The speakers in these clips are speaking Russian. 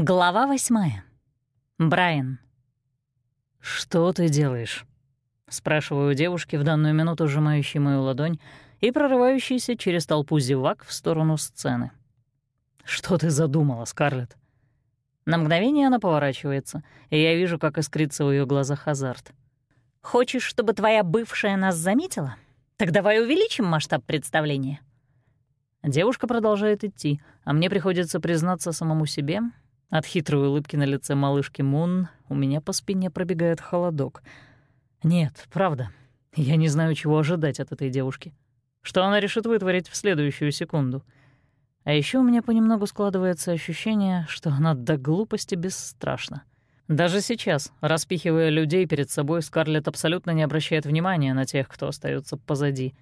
Глава восьмая. Брайан. «Что ты делаешь?» — спрашиваю девушки, в данную минуту сжимающей мою ладонь и прорывающейся через толпу зевак в сторону сцены. «Что ты задумала, Скарлетт?» На мгновение она поворачивается, и я вижу, как искрится в ее глазах азарт. «Хочешь, чтобы твоя бывшая нас заметила? Так давай увеличим масштаб представления». Девушка продолжает идти, а мне приходится признаться самому себе, от хитрой улыбки на лице малышки Мун у меня по спине пробегает холодок. Нет, правда, я не знаю, чего ожидать от этой девушки. Что она решит вытворить в следующую секунду. А еще у меня понемногу складывается ощущение, что она до глупости бесстрашна. Даже сейчас, распихивая людей перед собой, Скарлетт абсолютно не обращает внимания на тех, кто остается позади.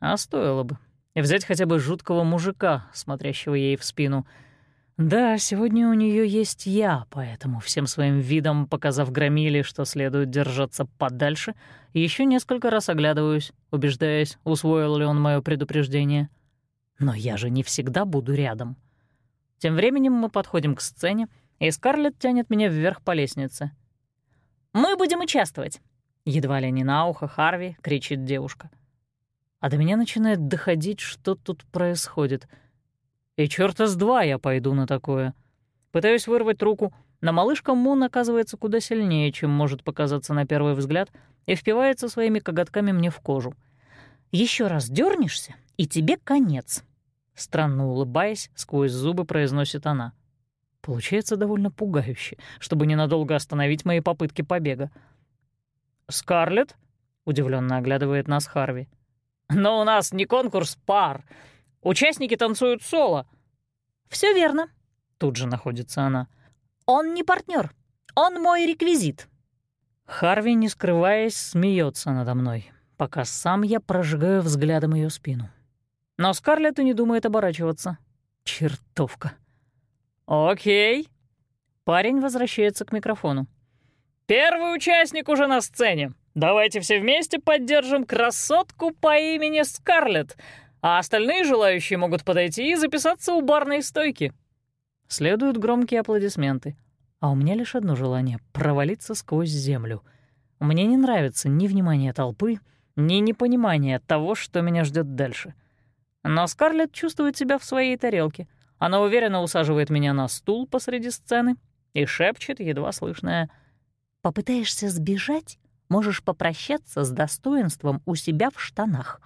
А стоило бы. И взять хотя бы жуткого мужика, смотрящего ей в спину — да, сегодня у нее есть я, поэтому всем своим видом, показав громиле, что следует держаться подальше, еще несколько раз оглядываюсь, убеждаясь, усвоил ли он мое предупреждение. Но я же не всегда буду рядом. Тем временем мы подходим к сцене, и Скарлетт тянет меня вверх по лестнице. «Мы будем участвовать!» Едва ли не на ухо Харви кричит девушка. А до меня начинает доходить, что тут происходит — и чёрта с два я пойду на такое. Пытаюсь вырвать руку, но малышка Мун оказывается куда сильнее, чем может показаться на первый взгляд, и впивается своими коготками мне в кожу. Еще раз дернешься, и тебе конец», — странно улыбаясь, сквозь зубы произносит она. Получается довольно пугающе, чтобы ненадолго остановить мои попытки побега. «Скарлетт?» — удивленно оглядывает нас Харви. «Но у нас не конкурс пар. Участники танцуют соло». Все верно», — тут же находится она. «Он не партнер, он мой реквизит». Харви, не скрываясь, смеется надо мной, пока сам я прожигаю взглядом ее спину. Но Скарлетт и не думает оборачиваться. Чертовка. «Окей». Парень возвращается к микрофону. «Первый участник уже на сцене. Давайте все вместе поддержим красотку по имени Скарлетт, а остальные желающие могут подойти и записаться у барной стойки». Следуют громкие аплодисменты. А у меня лишь одно желание — провалиться сквозь землю. Мне не нравится ни внимание толпы, ни непонимание того, что меня ждет дальше. Но Скарлетт чувствует себя в своей тарелке. Она уверенно усаживает меня на стул посреди сцены и шепчет, едва слышное, «Попытаешься сбежать, можешь попрощаться с достоинством у себя в штанах».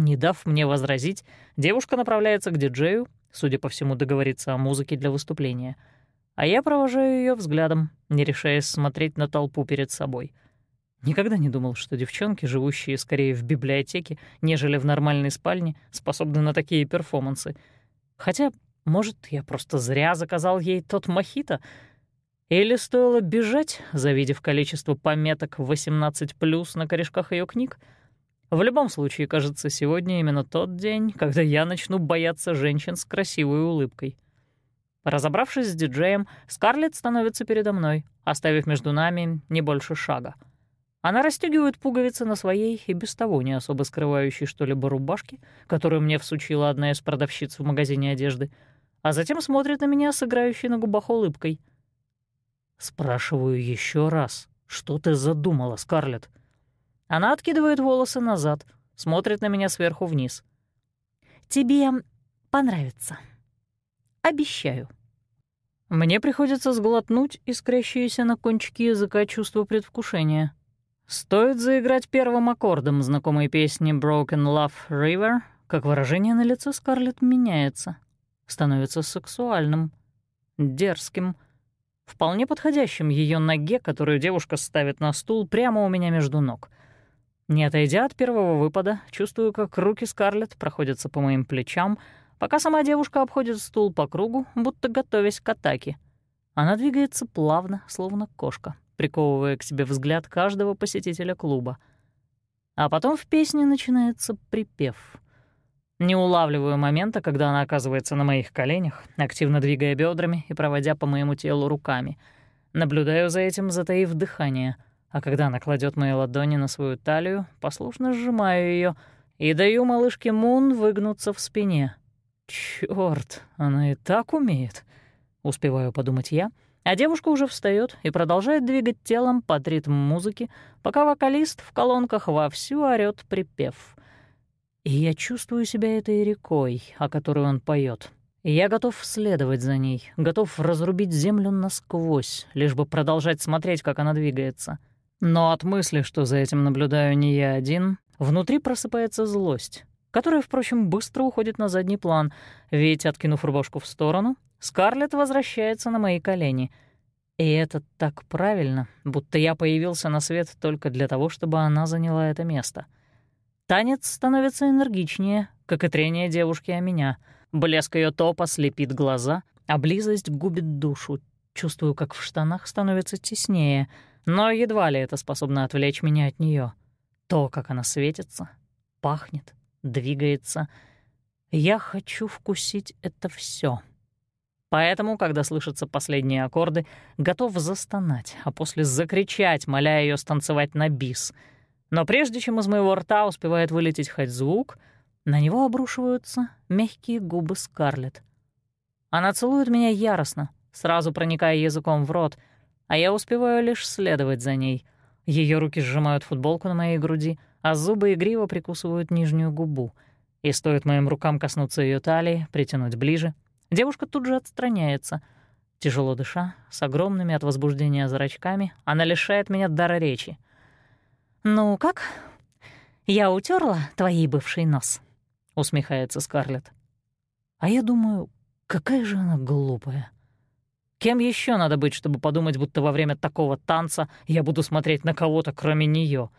Не дав мне возразить, девушка направляется к диджею, судя по всему, договориться о музыке для выступления. А я провожаю ее взглядом, не решаясь смотреть на толпу перед собой. Никогда не думал, что девчонки, живущие скорее в библиотеке, нежели в нормальной спальне, способны на такие перформансы. Хотя, может, я просто зря заказал ей тот мохито? Или стоило бежать, завидев количество пометок 18+, на корешках ее книг? В любом случае, кажется, сегодня именно тот день, когда я начну бояться женщин с красивой улыбкой. Разобравшись с диджеем, Скарлетт становится передо мной, оставив между нами не больше шага. Она расстегивает пуговицы на своей и без того не особо скрывающей что-либо рубашке, которую мне всучила одна из продавщиц в магазине одежды, а затем смотрит на меня с играющей на губах улыбкой. Спрашиваю еще раз, что ты задумала, Скарлетт? Она откидывает волосы назад, смотрит на меня сверху вниз. «Тебе понравится. Обещаю». Мне приходится сглотнуть искрящиеся на кончике языка чувство предвкушения. Стоит заиграть первым аккордом знакомой песни «Broken Love River», как выражение на лице Скарлетт меняется, становится сексуальным, дерзким, вполне подходящим ее ноге, которую девушка ставит на стул прямо у меня между ног — не отойдя от первого выпада, чувствую, как руки Скарлетт проходятся по моим плечам, пока сама девушка обходит стул по кругу, будто готовясь к атаке. Она двигается плавно, словно кошка, приковывая к себе взгляд каждого посетителя клуба. А потом в песне начинается припев. Не улавливаю момента, когда она оказывается на моих коленях, активно двигая бедрами и проводя по моему телу руками. Наблюдаю за этим, затаив дыхание — а когда она кладет мои ладони на свою талию, послушно сжимаю ее и даю малышке Мун выгнуться в спине. Чёрт, она и так умеет. успеваю подумать я, а девушка уже встает и продолжает двигать телом под ритм музыки, пока вокалист в колонках вовсю орёт припев. И я чувствую себя этой рекой, о которой он поет. Я готов следовать за ней, готов разрубить землю насквозь, лишь бы продолжать смотреть, как она двигается. Но от мысли, что за этим наблюдаю не я один, внутри просыпается злость, которая, впрочем, быстро уходит на задний план, ведь, откинув рубашку в сторону, Скарлетт возвращается на мои колени. И это так правильно, будто я появился на свет только для того, чтобы она заняла это место. Танец становится энергичнее, как и трение девушки о меня — Блеск ее топа слепит глаза, а близость губит душу. Чувствую, как в штанах становится теснее, но едва ли это способно отвлечь меня от нее. То, как она светится, пахнет, двигается. Я хочу вкусить это все. Поэтому, когда слышатся последние аккорды, готов застонать, а после закричать, моля ее станцевать на бис. Но прежде чем из моего рта успевает вылететь хоть звук — на него обрушиваются мягкие губы Скарлетт. Она целует меня яростно, сразу проникая языком в рот, а я успеваю лишь следовать за ней. Ее руки сжимают футболку на моей груди, а зубы игриво прикусывают нижнюю губу. И стоит моим рукам коснуться ее талии, притянуть ближе, девушка тут же отстраняется. Тяжело дыша, с огромными от возбуждения зрачками, она лишает меня дара речи. «Ну как? Я утерла твоей бывший нос?» — усмехается Скарлетт. А я думаю, какая же она глупая. Кем еще надо быть, чтобы подумать, будто во время такого танца я буду смотреть на кого-то, кроме нее?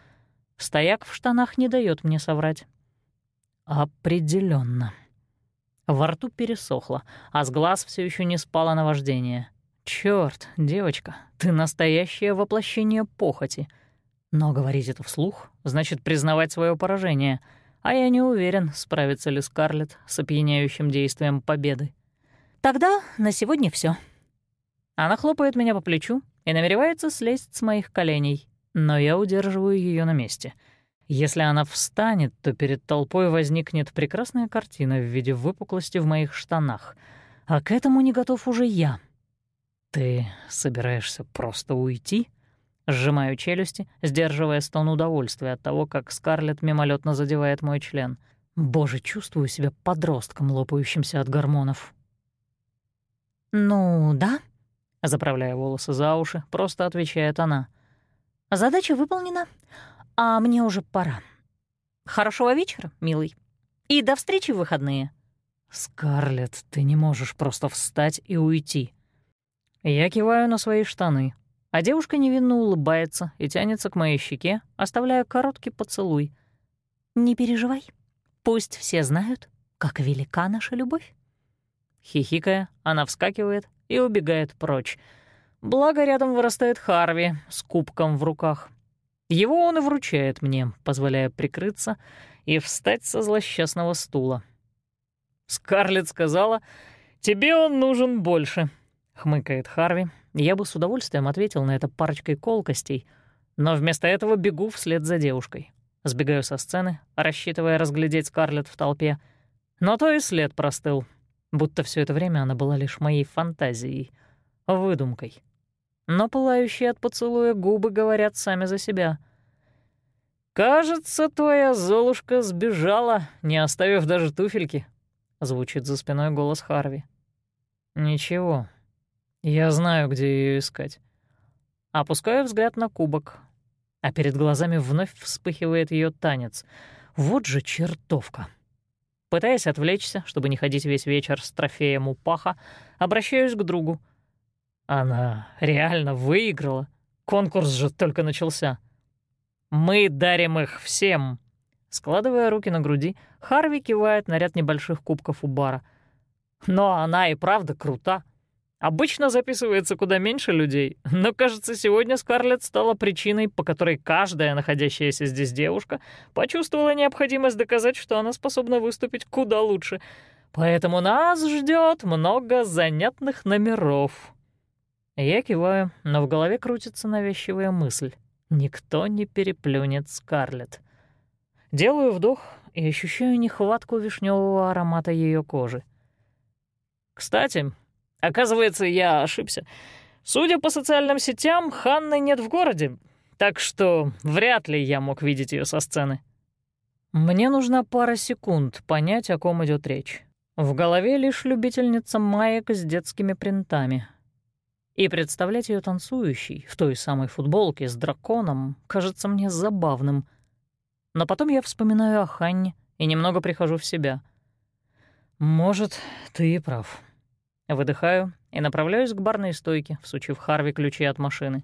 Стояк в штанах не дает мне соврать. Определенно. Во рту пересохло, а с глаз все еще не спало наваждение. Черт, девочка, ты настоящее воплощение похоти. Но говорить это вслух значит признавать свое поражение — а я не уверен, справится ли Скарлетт с опьяняющим действием победы. Тогда на сегодня все. Она хлопает меня по плечу и намеревается слезть с моих коленей, но я удерживаю ее на месте. Если она встанет, то перед толпой возникнет прекрасная картина в виде выпуклости в моих штанах, а к этому не готов уже я. «Ты собираешься просто уйти?» Сжимаю челюсти, сдерживая стон удовольствия от того, как Скарлетт мимолетно задевает мой член. Боже, чувствую себя подростком, лопающимся от гормонов. «Ну, да», — заправляя волосы за уши, просто отвечает она. «Задача выполнена, а мне уже пора. Хорошего вечера, милый, и до встречи в выходные». «Скарлетт, ты не можешь просто встать и уйти». Я киваю на свои штаны, а девушка невинно улыбается и тянется к моей щеке, оставляя короткий поцелуй. «Не переживай, пусть все знают, как велика наша любовь». Хихикая, она вскакивает и убегает прочь. Благо, рядом вырастает Харви с кубком в руках. Его он и вручает мне, позволяя прикрыться и встать со злосчастного стула. Скарлетт сказала, «Тебе он нужен больше», — хмыкает Харви, я бы с удовольствием ответил на это парочкой колкостей, но вместо этого бегу вслед за девушкой. Сбегаю со сцены, рассчитывая разглядеть Скарлетт в толпе. Но то и след простыл, будто все это время она была лишь моей фантазией, выдумкой. Но пылающие от поцелуя губы говорят сами за себя. «Кажется, твоя Золушка сбежала, не оставив даже туфельки», — звучит за спиной голос Харви. «Ничего, я знаю, где ее искать. Опускаю взгляд на кубок, а перед глазами вновь вспыхивает ее танец. Вот же чертовка. Пытаясь отвлечься, чтобы не ходить весь вечер с трофеем у паха, обращаюсь к другу. Она реально выиграла. Конкурс же только начался. Мы дарим их всем. Складывая руки на груди, Харви кивает на ряд небольших кубков у бара. Но она и правда крута. Обычно записывается куда меньше людей, но, кажется, сегодня Скарлетт стала причиной, по которой каждая находящаяся здесь девушка почувствовала необходимость доказать, что она способна выступить куда лучше. Поэтому нас ждет много занятных номеров. Я киваю, но в голове крутится навязчивая мысль. Никто не переплюнет Скарлетт. Делаю вдох и ощущаю нехватку вишневого аромата ее кожи. Кстати, Оказывается, я ошибся. Судя по социальным сетям, Ханны нет в городе, так что вряд ли я мог видеть ее со сцены. Мне нужна пара секунд понять, о ком идет речь. В голове лишь любительница маек с детскими принтами. И представлять ее танцующей в той самой футболке с драконом кажется мне забавным. Но потом я вспоминаю о Ханне и немного прихожу в себя. Может, ты и прав. Выдыхаю и направляюсь к барной стойке, всучив Харви ключи от машины.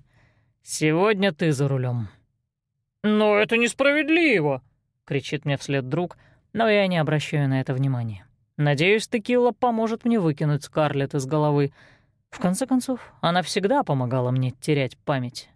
«Сегодня ты за рулем. «Но это несправедливо!» — кричит мне вслед друг, но я не обращаю на это внимания. Надеюсь, текила поможет мне выкинуть Скарлетт из головы. В конце концов, она всегда помогала мне терять память.